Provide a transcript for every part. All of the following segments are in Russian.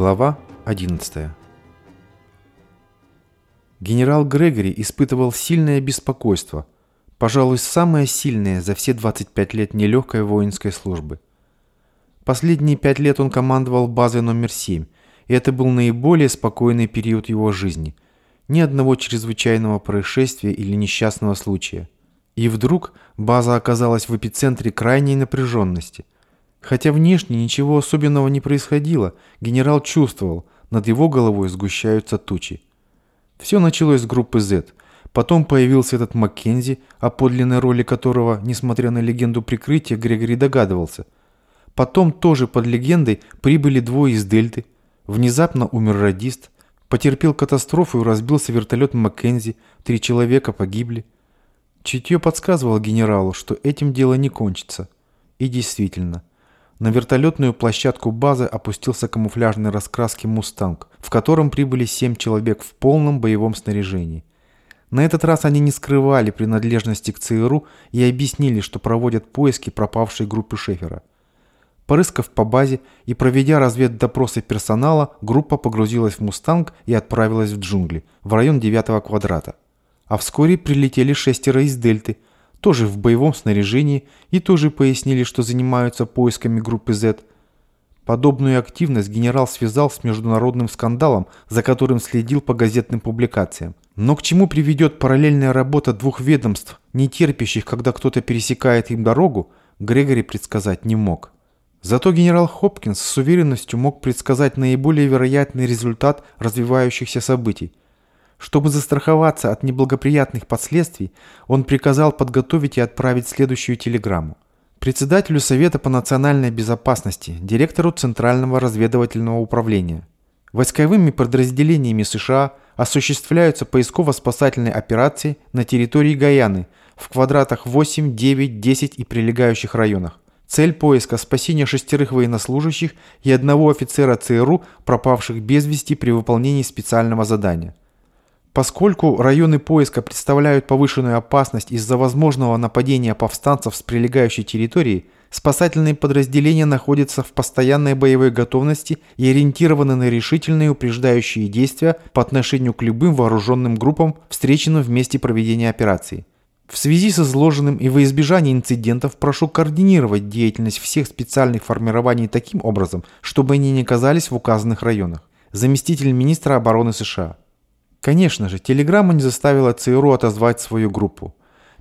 Глава 11 Генерал Грегори испытывал сильное беспокойство, пожалуй, самое сильное за все 25 лет нелегкой воинской службы. Последние пять лет он командовал базой номер 7, и это был наиболее спокойный период его жизни. Ни одного чрезвычайного происшествия или несчастного случая. И вдруг база оказалась в эпицентре крайней напряженности – Хотя внешне ничего особенного не происходило, генерал чувствовал, над его головой сгущаются тучи. Все началось с группы Z. Потом появился этот Маккензи, о подлинной роли которого, несмотря на легенду прикрытия, Грегори догадывался. Потом тоже под легендой прибыли двое из Дельты. Внезапно умер радист. Потерпел катастрофу и разбился вертолет Маккензи. Три человека погибли. Чутье подсказывало генералу, что этим дело не кончится. И действительно, на вертолетную площадку базы опустился камуфляжной раскраски «Мустанг», в котором прибыли семь человек в полном боевом снаряжении. На этот раз они не скрывали принадлежности к ЦРУ и объяснили, что проводят поиски пропавшей группы Шефера. Порыскав по базе и проведя разведдопросы персонала, группа погрузилась в «Мустанг» и отправилась в джунгли, в район 9 квадрата. А вскоре прилетели шестеро из «Дельты», тоже в боевом снаряжении и тоже пояснили, что занимаются поисками группы Z. Подобную активность генерал связал с международным скандалом, за которым следил по газетным публикациям. Но к чему приведет параллельная работа двух ведомств, не терпящих, когда кто-то пересекает им дорогу, Грегори предсказать не мог. Зато генерал Хопкинс с уверенностью мог предсказать наиболее вероятный результат развивающихся событий. Чтобы застраховаться от неблагоприятных последствий, он приказал подготовить и отправить следующую телеграмму. Председателю Совета по национальной безопасности, директору Центрального разведывательного управления. Войсковыми подразделениями США осуществляются поисково-спасательные операции на территории Гаяны в квадратах 8, 9, 10 и прилегающих районах. Цель поиска – спасения шестерых военнослужащих и одного офицера ЦРУ, пропавших без вести при выполнении специального задания. Поскольку районы поиска представляют повышенную опасность из-за возможного нападения повстанцев с прилегающей территории, спасательные подразделения находятся в постоянной боевой готовности и ориентированы на решительные упреждающие действия по отношению к любым вооруженным группам, встреченным в месте проведения операции. В связи с изложенным и во избежание инцидентов прошу координировать деятельность всех специальных формирований таким образом, чтобы они не оказались в указанных районах. Заместитель министра обороны США. Конечно же, телеграмма не заставила ЦРУ отозвать свою группу.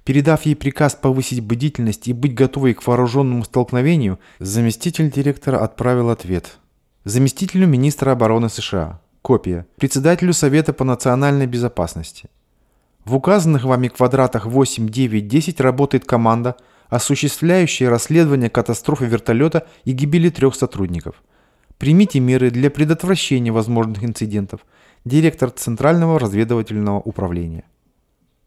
Передав ей приказ повысить бдительность и быть готовой к вооруженному столкновению, заместитель директора отправил ответ. Заместителю министра обороны США. Копия. Председателю Совета по национальной безопасности. В указанных вами квадратах 8, 9, 10 работает команда, осуществляющая расследование катастрофы вертолета и гибели трех сотрудников. Примите меры для предотвращения возможных инцидентов – директор Центрального разведывательного управления.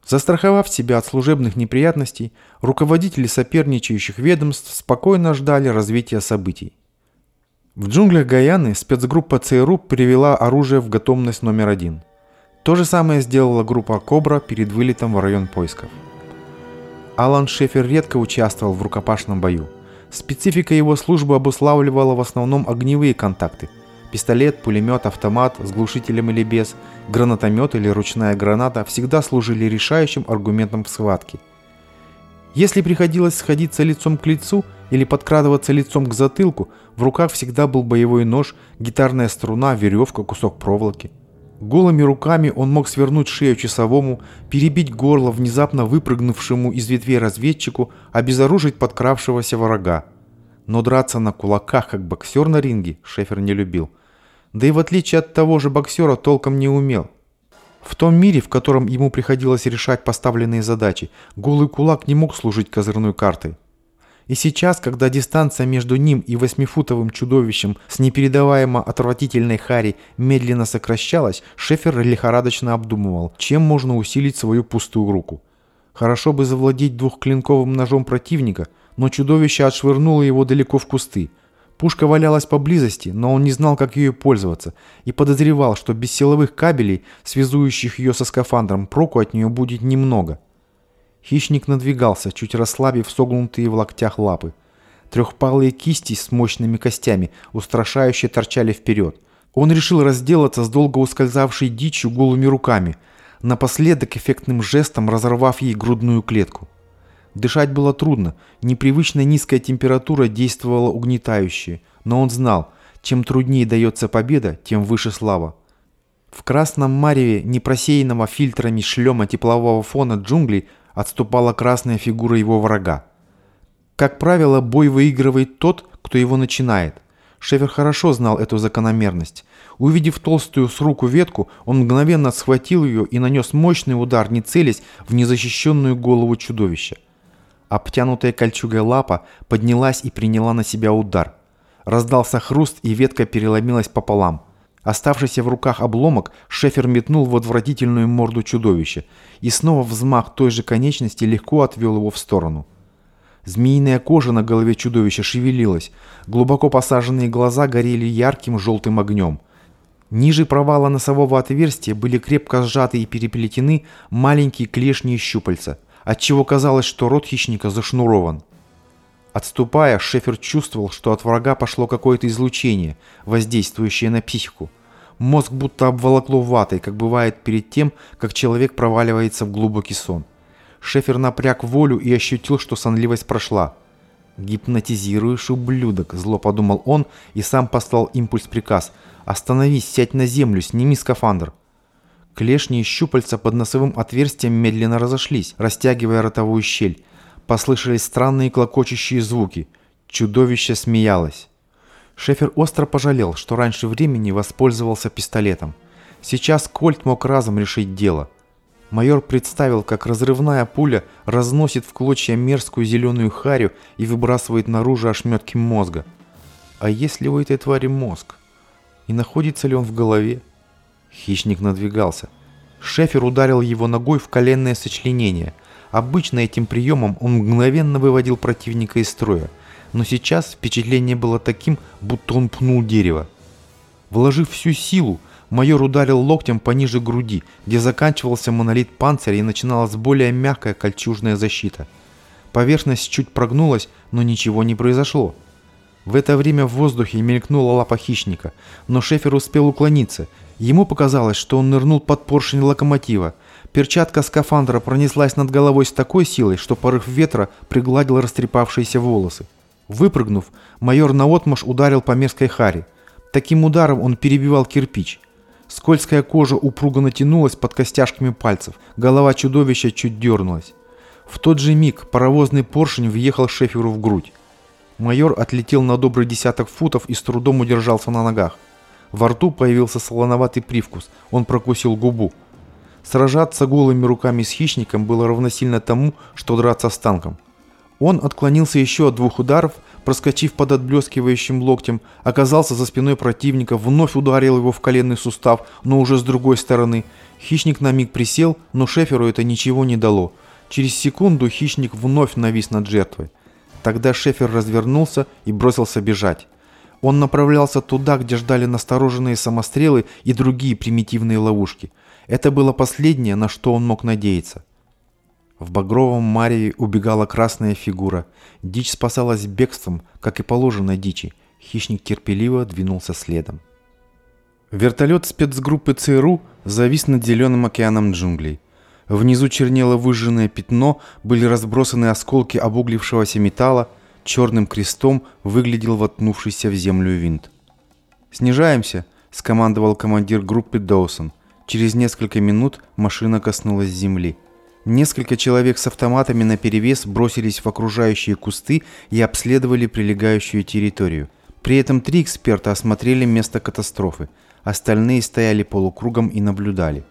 Застраховав себя от служебных неприятностей, руководители соперничающих ведомств спокойно ждали развития событий. В джунглях Гаяны спецгруппа ЦРУ привела оружие в готовность номер один. То же самое сделала группа «Кобра» перед вылетом в район поисков. Алан Шефер редко участвовал в рукопашном бою. Специфика его службы обуславливала в основном огневые контакты – Пистолет, пулемет, автомат с глушителем или без, гранатомет или ручная граната всегда служили решающим аргументом в схватке. Если приходилось сходиться лицом к лицу или подкрадываться лицом к затылку, в руках всегда был боевой нож, гитарная струна, веревка, кусок проволоки. Голыми руками он мог свернуть шею часовому, перебить горло внезапно выпрыгнувшему из ветвей разведчику, обезоружить подкравшегося врага. Но драться на кулаках, как боксер на ринге, Шефер не любил – да и в отличие от того же боксера толком не умел. В том мире, в котором ему приходилось решать поставленные задачи, голый кулак не мог служить козырной картой. И сейчас, когда дистанция между ним и восьмифутовым чудовищем с непередаваемо отвратительной Хари медленно сокращалась, Шефер лихорадочно обдумывал, чем можно усилить свою пустую руку. Хорошо бы завладеть двухклинковым ножом противника, но чудовище отшвырнуло его далеко в кусты – Пушка валялась поблизости, но он не знал, как ею пользоваться, и подозревал, что без силовых кабелей, связующих ее со скафандром, проку от нее будет немного. Хищник надвигался, чуть расслабив согнутые в локтях лапы. Трехпалые кисти с мощными костями устрашающе торчали вперед. Он решил разделаться с долго ускользавшей дичью голыми руками, напоследок эффектным жестом разорвав ей грудную клетку. Дышать было трудно, непривычная низкая температура действовала угнетающе, но он знал, чем труднее дается победа, тем выше слава. В красном мареве непросеянного фильтрами шлема теплового фона джунглей отступала красная фигура его врага. Как правило, бой выигрывает тот, кто его начинает. Шефер хорошо знал эту закономерность. Увидев толстую с руку ветку, он мгновенно схватил ее и нанес мощный удар, не целясь в незащищенную голову чудовища. Обтянутая кольчугой лапа поднялась и приняла на себя удар. Раздался хруст, и ветка переломилась пополам. Оставшийся в руках обломок Шефер метнул в отвратительную морду чудовища, и снова взмах той же конечности легко отвел его в сторону. Змеиная кожа на голове чудовища шевелилась, глубоко посаженные глаза горели ярким желтым огнем. Ниже провала носового отверстия были крепко сжаты и переплетены маленькие клешни и щупальца – отчего казалось, что рот хищника зашнурован. Отступая, Шефер чувствовал, что от врага пошло какое-то излучение, воздействующее на психику. Мозг будто обволокло ватой, как бывает перед тем, как человек проваливается в глубокий сон. Шефер напряг волю и ощутил, что сонливость прошла. «Гипнотизируешь, ублюдок!» – зло подумал он и сам послал импульс-приказ. «Остановись, сядь на землю, сними скафандр!» Клешни и щупальца под носовым отверстием медленно разошлись, растягивая ротовую щель. Послышались странные клокочущие звуки. Чудовище смеялось. Шефер остро пожалел, что раньше времени воспользовался пистолетом. Сейчас Кольт мог разом решить дело. Майор представил, как разрывная пуля разносит в клочья мерзкую зеленую харю и выбрасывает наружу ошметки мозга. А если у этой твари мозг? И находится ли он в голове? Хищник надвигался. Шефер ударил его ногой в коленное сочленение. Обычно этим приемом он мгновенно выводил противника из строя, но сейчас впечатление было таким, будто он пнул дерево. Вложив всю силу, майор ударил локтем пониже груди, где заканчивался монолит панциря и начиналась более мягкая кольчужная защита. Поверхность чуть прогнулась, но ничего не произошло. В это время в воздухе мелькнула лапа хищника, но Шефер успел уклониться – Ему показалось, что он нырнул под поршень локомотива. Перчатка скафандра пронеслась над головой с такой силой, что порыв ветра пригладил растрепавшиеся волосы. Выпрыгнув, майор наотмашь ударил по мерзкой харе. Таким ударом он перебивал кирпич. Скользкая кожа упруго натянулась под костяшками пальцев, голова чудовища чуть дернулась. В тот же миг паровозный поршень въехал Шеферу в грудь. Майор отлетел на добрый десяток футов и с трудом удержался на ногах. Во рту появился солоноватый привкус. Он прокусил губу. Сражаться голыми руками с хищником было равносильно тому, что драться с танком. Он отклонился еще от двух ударов, проскочив под отблескивающим локтем, оказался за спиной противника, вновь ударил его в коленный сустав, но уже с другой стороны. Хищник на миг присел, но Шеферу это ничего не дало. Через секунду хищник вновь навис над жертвой. Тогда Шефер развернулся и бросился бежать. Он направлялся туда, где ждали настороженные самострелы и другие примитивные ловушки. Это было последнее, на что он мог надеяться. В багровом мареве убегала красная фигура. Дичь спасалась бегством, как и положено дичи. Хищник терпеливо двинулся следом. Вертолет спецгруппы ЦРУ завис над зеленым океаном джунглей. Внизу чернело выжженное пятно, были разбросаны осколки обуглившегося металла, черным крестом выглядел воткнувшийся в землю винт. «Снижаемся!» – скомандовал командир группы Доусон. Через несколько минут машина коснулась земли. Несколько человек с автоматами наперевес бросились в окружающие кусты и обследовали прилегающую территорию. При этом три эксперта осмотрели место катастрофы. Остальные стояли полукругом и наблюдали.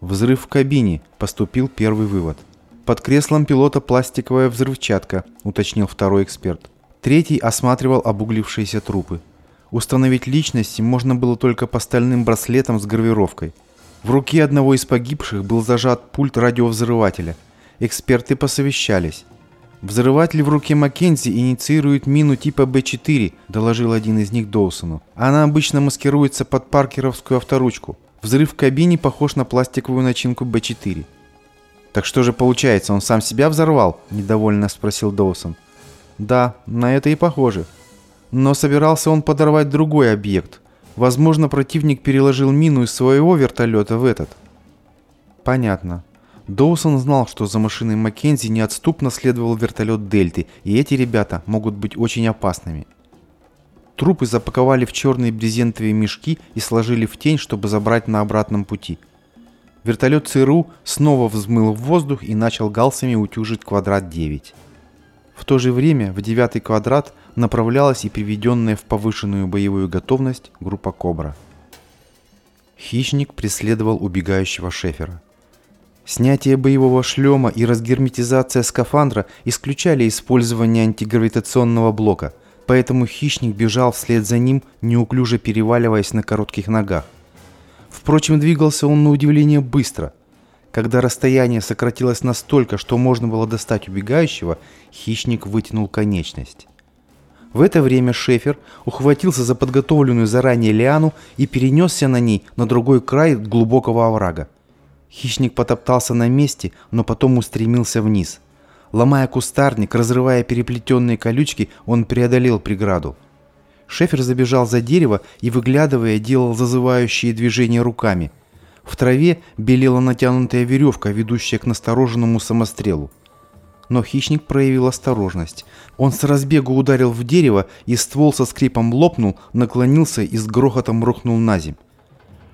Взрыв в кабине, поступил первый вывод – под креслом пилота пластиковая взрывчатка, уточнил второй эксперт. Третий осматривал обуглившиеся трупы. Установить личность можно было только по стальным браслетам с гравировкой. В руке одного из погибших был зажат пульт радиовзрывателя. Эксперты посовещались. «Взрыватель в руке Маккензи инициирует мину типа Б-4», – доложил один из них Доусону. «Она обычно маскируется под паркеровскую авторучку. Взрыв в кабине похож на пластиковую начинку Б-4». «Так что же получается, он сам себя взорвал?» – недовольно спросил Доусон. «Да, на это и похоже. Но собирался он подорвать другой объект. Возможно, противник переложил мину из своего вертолета в этот. Понятно. Доусон знал, что за машиной Маккензи неотступно следовал вертолет Дельты, и эти ребята могут быть очень опасными. Трупы запаковали в черные брезентовые мешки и сложили в тень, чтобы забрать на обратном пути. Вертолет ЦРУ снова взмыл в воздух и начал галсами утюжить квадрат 9. В то же время в девятый квадрат направлялась и приведенная в повышенную боевую готовность группа «Кобра». Хищник преследовал убегающего Шефера. Снятие боевого шлема и разгерметизация скафандра исключали использование антигравитационного блока, поэтому хищник бежал вслед за ним, неуклюже переваливаясь на коротких ногах. Впрочем, двигался он на удивление быстро. Когда расстояние сократилось настолько, что можно было достать убегающего, хищник вытянул конечность. В это время Шефер ухватился за подготовленную заранее лиану и перенесся на ней на другой край глубокого оврага. Хищник потоптался на месте, но потом устремился вниз. Ломая кустарник, разрывая переплетенные колючки, он преодолел преграду. Шефер забежал за дерево и, выглядывая, делал зазывающие движения руками. В траве белела натянутая веревка, ведущая к настороженному самострелу. Но хищник проявил осторожность. Он с разбегу ударил в дерево, и ствол со скрипом лопнул, наклонился и с грохотом рухнул на земь.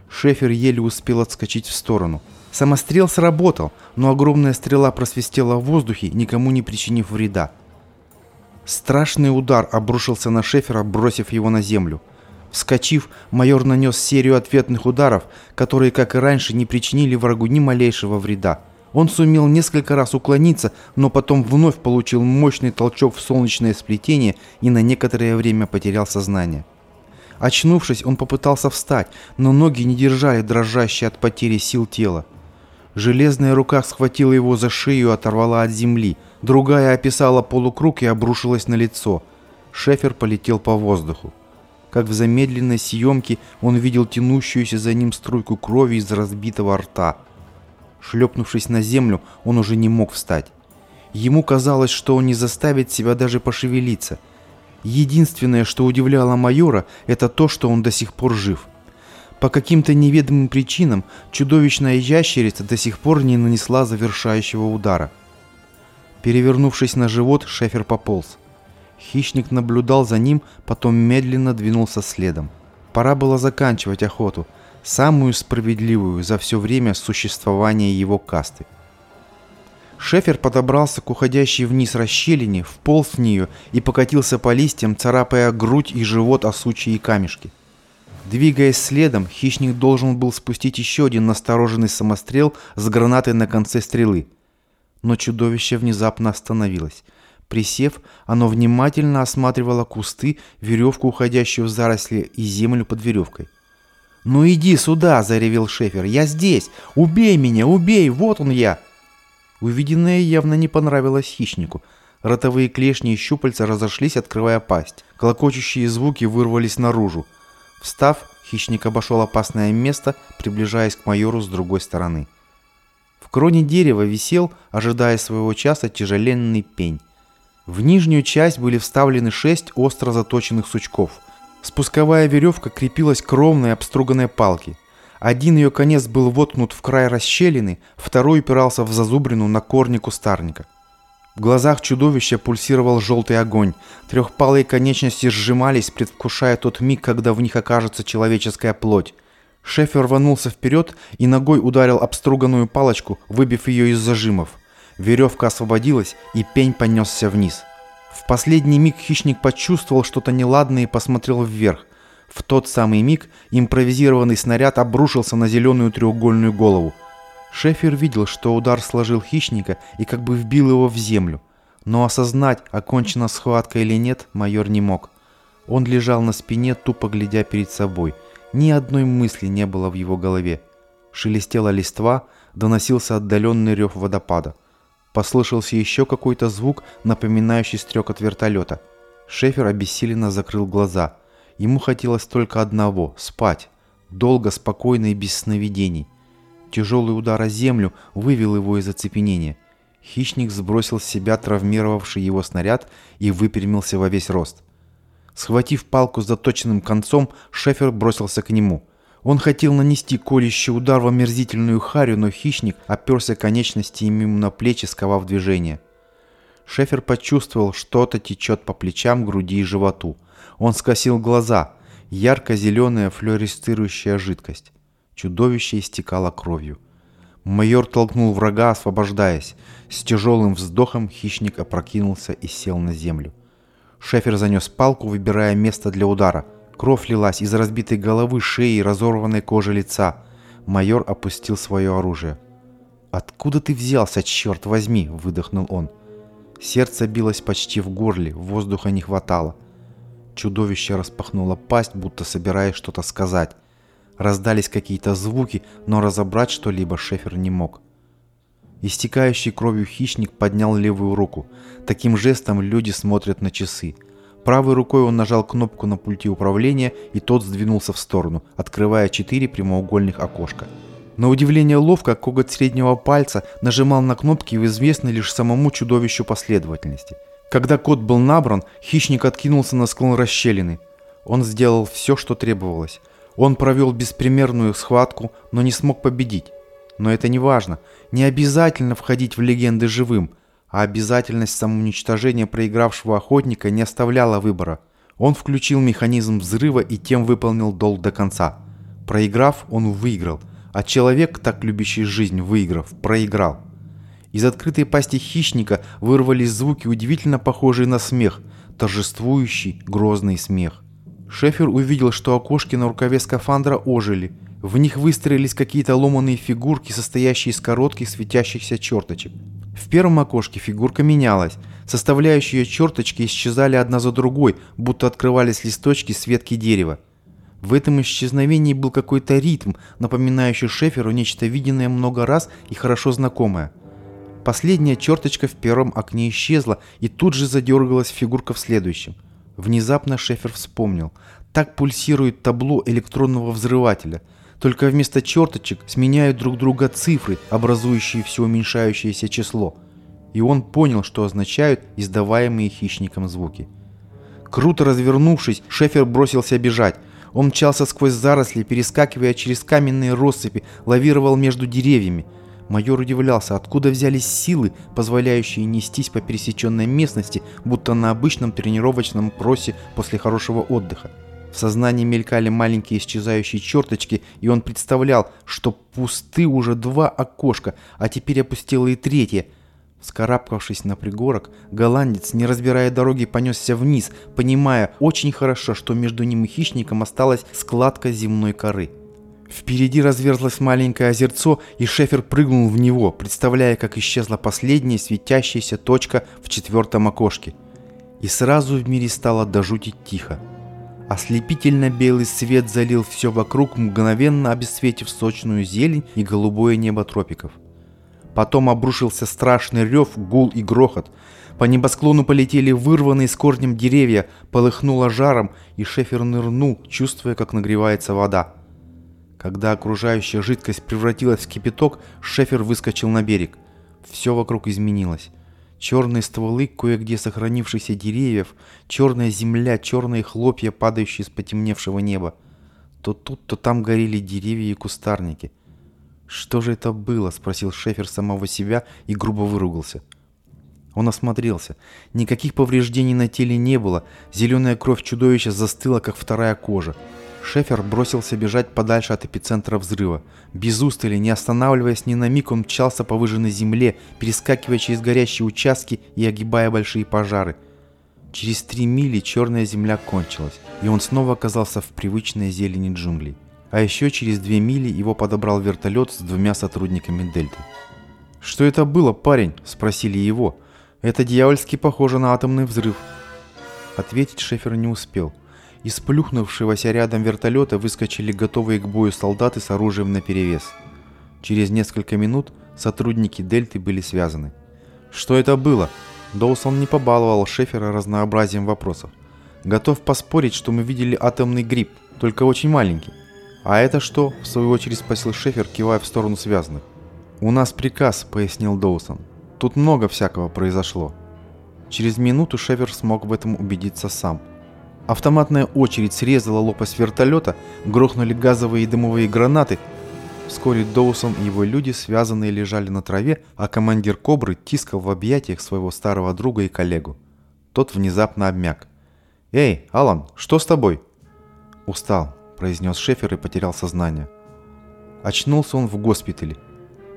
Шефер еле успел отскочить в сторону. Самострел сработал, но огромная стрела просвистела в воздухе, никому не причинив вреда. Страшный удар обрушился на Шефера, бросив его на землю. Вскочив, майор нанес серию ответных ударов, которые, как и раньше, не причинили врагу ни малейшего вреда. Он сумел несколько раз уклониться, но потом вновь получил мощный толчок в солнечное сплетение и на некоторое время потерял сознание. Очнувшись, он попытался встать, но ноги не держали дрожащие от потери сил тела. Железная рука схватила его за шею и оторвала от земли. Другая описала полукруг и обрушилась на лицо. Шефер полетел по воздуху. Как в замедленной съемке он видел тянущуюся за ним струйку крови из разбитого рта – Шлепнувшись на землю, он уже не мог встать. Ему казалось, что он не заставит себя даже пошевелиться. Единственное, что удивляло майора, это то, что он до сих пор жив. По каким-то неведомым причинам чудовищная ящерица до сих пор не нанесла завершающего удара. Перевернувшись на живот, Шефер пополз. Хищник наблюдал за ним, потом медленно двинулся следом. Пора было заканчивать охоту – самую справедливую за все время существования его касты. Шефер подобрался к уходящей вниз расщелине, вполз в нее и покатился по листьям, царапая грудь и живот о сучьи и камешки. Двигаясь следом, хищник должен был спустить еще один настороженный самострел с гранатой на конце стрелы. Но чудовище внезапно остановилось. Присев, оно внимательно осматривало кусты, веревку, уходящую в заросли, и землю под веревкой. «Ну иди сюда!» – заревел Шефер. «Я здесь! Убей меня! Убей! Вот он я!» Увиденное явно не понравилось хищнику. Ротовые клешни и щупальца разошлись, открывая пасть. Клокочущие звуки вырвались наружу. Встав, хищник обошел опасное место, приближаясь к майору с другой стороны. В кроне дерева висел, ожидая своего часа, тяжеленный пень. В нижнюю часть были вставлены шесть остро заточенных сучков – Спусковая веревка крепилась к ровной обструганной палке. Один ее конец был воткнут в край расщелины, второй упирался в зазубрину на корне кустарника. В глазах чудовища пульсировал желтый огонь. Трехпалые конечности сжимались, предвкушая тот миг, когда в них окажется человеческая плоть. Шефер рванулся вперед и ногой ударил обструганную палочку, выбив ее из зажимов. Веревка освободилась, и пень понесся вниз. В последний миг хищник почувствовал что-то неладное и посмотрел вверх. В тот самый миг импровизированный снаряд обрушился на зеленую треугольную голову. Шефер видел, что удар сложил хищника и как бы вбил его в землю. Но осознать, окончена схватка или нет, майор не мог. Он лежал на спине, тупо глядя перед собой. Ни одной мысли не было в его голове. Шелестела листва, доносился отдаленный рев водопада. Послышался еще какой-то звук, напоминающий стрек от вертолета. Шефер обессиленно закрыл глаза. Ему хотелось только одного – спать. Долго, спокойно и без сновидений. Тяжелый удар о землю вывел его из оцепенения. Хищник сбросил с себя травмировавший его снаряд и выпрямился во весь рост. Схватив палку с заточенным концом, Шефер бросился к нему. Он хотел нанести колющий удар в омерзительную харю, но хищник оперся конечностями ему на плечи, сковав движение. Шефер почувствовал, что-то течет по плечам, груди и животу. Он скосил глаза. Ярко-зеленая флюоресцирующая жидкость. Чудовище истекало кровью. Майор толкнул врага, освобождаясь. С тяжелым вздохом хищник опрокинулся и сел на землю. Шефер занес палку, выбирая место для удара. Кровь лилась из разбитой головы, шеи и разорванной кожи лица. Майор опустил свое оружие. «Откуда ты взялся, черт возьми?» – выдохнул он. Сердце билось почти в горле, воздуха не хватало. Чудовище распахнуло пасть, будто собираясь что-то сказать. Раздались какие-то звуки, но разобрать что-либо Шефер не мог. Истекающий кровью хищник поднял левую руку. Таким жестом люди смотрят на часы. Правой рукой он нажал кнопку на пульте управления, и тот сдвинулся в сторону, открывая четыре прямоугольных окошка. На удивление ловко коготь среднего пальца нажимал на кнопки в известной лишь самому чудовищу последовательности. Когда код был набран, хищник откинулся на склон расщелины. Он сделал все, что требовалось. Он провел беспримерную схватку, но не смог победить. Но это не важно. Не обязательно входить в легенды живым, а обязательность самоуничтожения проигравшего охотника не оставляла выбора. Он включил механизм взрыва и тем выполнил долг до конца. Проиграв, он выиграл, а человек, так любящий жизнь, выиграв, проиграл. Из открытой пасти хищника вырвались звуки, удивительно похожие на смех, торжествующий, грозный смех. Шефер увидел, что окошки на рукаве скафандра ожили. В них выстроились какие-то ломаные фигурки, состоящие из коротких светящихся черточек. В первом окошке фигурка менялась. Составляющие черточки исчезали одна за другой, будто открывались листочки с ветки дерева. В этом исчезновении был какой-то ритм, напоминающий Шеферу нечто виденное много раз и хорошо знакомое. Последняя черточка в первом окне исчезла, и тут же задергалась фигурка в следующем. Внезапно Шефер вспомнил. Так пульсирует табло электронного взрывателя. Только вместо черточек сменяют друг друга цифры, образующие все уменьшающееся число. И он понял, что означают издаваемые хищником звуки. Круто развернувшись, Шефер бросился бежать. Он мчался сквозь заросли, перескакивая через каменные россыпи, лавировал между деревьями. Майор удивлялся, откуда взялись силы, позволяющие нестись по пересеченной местности, будто на обычном тренировочном просе после хорошего отдыха. В сознании мелькали маленькие исчезающие черточки, и он представлял, что пусты уже два окошка, а теперь опустело и третье. Вскарабкавшись на пригорок, голландец, не разбирая дороги, понесся вниз, понимая очень хорошо, что между ним и хищником осталась складка земной коры. Впереди разверзлось маленькое озерцо, и Шефер прыгнул в него, представляя, как исчезла последняя светящаяся точка в четвертом окошке. И сразу в мире стало до тихо. Ослепительно белый свет залил все вокруг, мгновенно обесцветив сочную зелень и голубое небо тропиков. Потом обрушился страшный рев, гул и грохот. По небосклону полетели вырванные с корнем деревья, полыхнуло жаром, и Шефер нырнул, чувствуя, как нагревается вода. Когда окружающая жидкость превратилась в кипяток, Шефер выскочил на берег. Все вокруг изменилось. Черные стволы кое-где сохранившихся деревьев, черная земля, черные хлопья, падающие с потемневшего неба. То тут, то там горели деревья и кустарники. «Что же это было?» – спросил Шефер самого себя и грубо выругался. Он осмотрелся. Никаких повреждений на теле не было. Зеленая кровь чудовища застыла, как вторая кожа. Шефер бросился бежать подальше от эпицентра взрыва. Без устали, не останавливаясь ни на миг, он мчался по выжженной земле, перескакивая через горящие участки и огибая большие пожары. Через три мили черная земля кончилась, и он снова оказался в привычной зелени джунглей. А еще через две мили его подобрал вертолет с двумя сотрудниками Дельты. «Что это было, парень?» – спросили его. «Это дьявольски похоже на атомный взрыв». Ответить Шефер не успел – из плюхнувшегося рядом вертолета выскочили готовые к бою солдаты с оружием наперевес. Через несколько минут сотрудники Дельты были связаны. Что это было? Доусон не побаловал Шефера разнообразием вопросов. Готов поспорить, что мы видели атомный гриб, только очень маленький. А это что? В свою очередь спросил Шефер, кивая в сторону связанных. «У нас приказ», — пояснил Доусон. «Тут много всякого произошло». Через минуту Шефер смог в этом убедиться сам – Автоматная очередь срезала лопасть вертолета, грохнули газовые и дымовые гранаты. Вскоре Доусон и его люди связанные лежали на траве, а командир Кобры тискал в объятиях своего старого друга и коллегу. Тот внезапно обмяк. «Эй, Алан, что с тобой?» «Устал», – произнес Шефер и потерял сознание. Очнулся он в госпитале.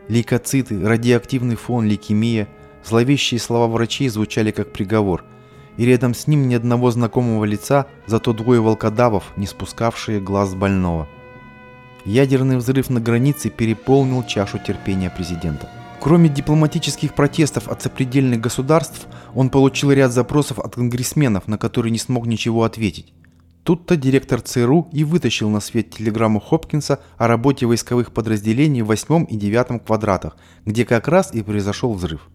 Лейкоциты, радиоактивный фон, лейкемия, зловещие слова врачей звучали как приговор – и рядом с ним ни одного знакомого лица, зато двое волкодавов, не спускавшие глаз больного. Ядерный взрыв на границе переполнил чашу терпения президента. Кроме дипломатических протестов от сопредельных государств, он получил ряд запросов от конгрессменов, на которые не смог ничего ответить. Тут-то директор ЦРУ и вытащил на свет телеграмму Хопкинса о работе войсковых подразделений в 8 и 9 квадратах, где как раз и произошел взрыв.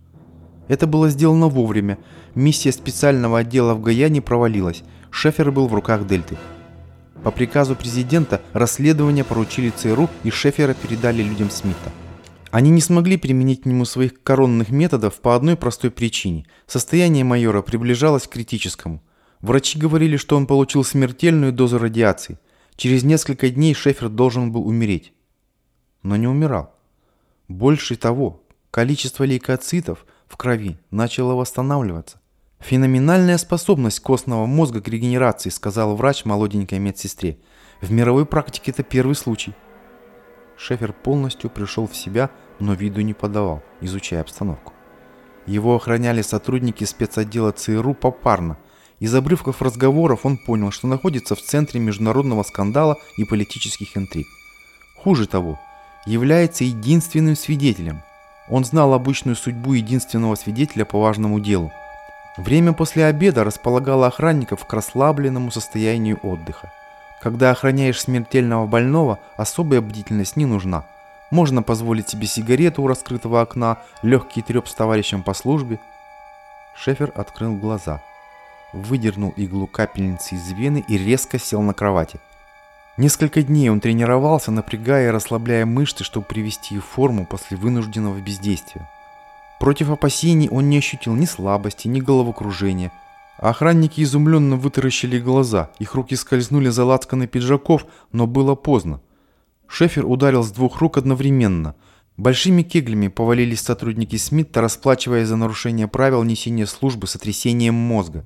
Это было сделано вовремя. Миссия специального отдела в Гаяне провалилась. Шефер был в руках Дельты. По приказу президента расследование поручили ЦРУ и Шефера передали людям Смита. Они не смогли применить к нему своих коронных методов по одной простой причине. Состояние майора приближалось к критическому. Врачи говорили, что он получил смертельную дозу радиации. Через несколько дней Шефер должен был умереть. Но не умирал. Больше того, количество лейкоцитов – в крови начало восстанавливаться. «Феноменальная способность костного мозга к регенерации», сказал врач молоденькой медсестре. «В мировой практике это первый случай». Шефер полностью пришел в себя, но виду не подавал, изучая обстановку. Его охраняли сотрудники спецотдела ЦРУ попарно. Из обрывков разговоров он понял, что находится в центре международного скандала и политических интриг. Хуже того, является единственным свидетелем – он знал обычную судьбу единственного свидетеля по важному делу. Время после обеда располагало охранников к расслабленному состоянию отдыха. Когда охраняешь смертельного больного, особая бдительность не нужна. Можно позволить себе сигарету у раскрытого окна, легкий треп с товарищем по службе. Шефер открыл глаза, выдернул иглу капельницы из вены и резко сел на кровати – Несколько дней он тренировался, напрягая и расслабляя мышцы, чтобы привести их в форму после вынужденного бездействия. Против опасений он не ощутил ни слабости, ни головокружения. А охранники изумленно вытаращили глаза, их руки скользнули за лацканы пиджаков, но было поздно. Шефер ударил с двух рук одновременно. Большими кеглями повалились сотрудники Смита, расплачивая за нарушение правил несения службы сотрясением мозга.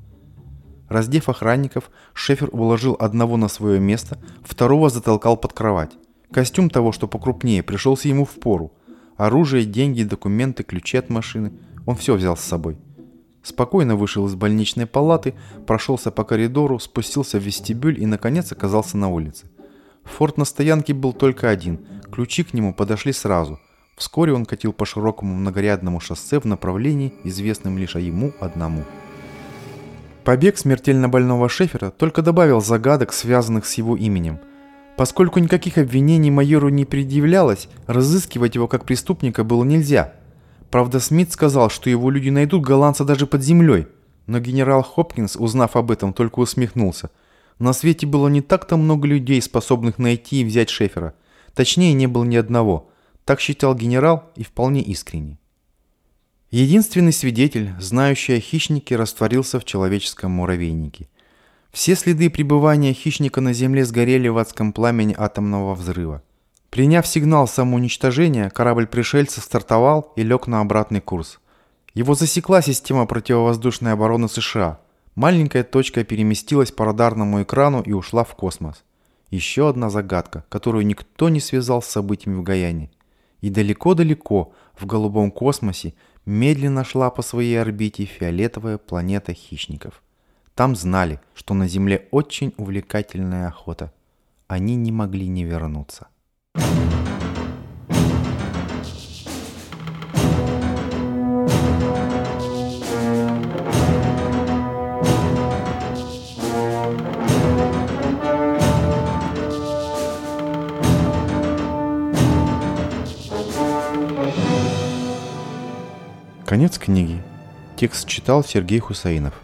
Раздев охранников, Шефер уложил одного на свое место, второго затолкал под кровать. Костюм того, что покрупнее, пришелся ему в пору. Оружие, деньги, документы, ключи от машины. Он все взял с собой. Спокойно вышел из больничной палаты, прошелся по коридору, спустился в вестибюль и, наконец, оказался на улице. Форт на стоянке был только один. Ключи к нему подошли сразу. Вскоре он катил по широкому многорядному шоссе в направлении, известном лишь ему одному. Побег смертельно больного Шефера только добавил загадок, связанных с его именем. Поскольку никаких обвинений майору не предъявлялось, разыскивать его как преступника было нельзя. Правда, Смит сказал, что его люди найдут голландца даже под землей. Но генерал Хопкинс, узнав об этом, только усмехнулся. На свете было не так-то много людей, способных найти и взять Шефера. Точнее, не было ни одного. Так считал генерал и вполне искренне. Единственный свидетель, знающий о хищнике, растворился в человеческом муравейнике. Все следы пребывания хищника на Земле сгорели в адском пламени атомного взрыва. Приняв сигнал самоуничтожения, корабль пришельцев стартовал и лег на обратный курс. Его засекла система противовоздушной обороны США. Маленькая точка переместилась по радарному экрану и ушла в космос. Еще одна загадка, которую никто не связал с событиями в Гаяне. И далеко-далеко, в голубом космосе, медленно шла по своей орбите фиолетовая планета хищников. Там знали, что на Земле очень увлекательная охота. Они не могли не вернуться. Конец книги. Текст читал Сергей Хусаинов.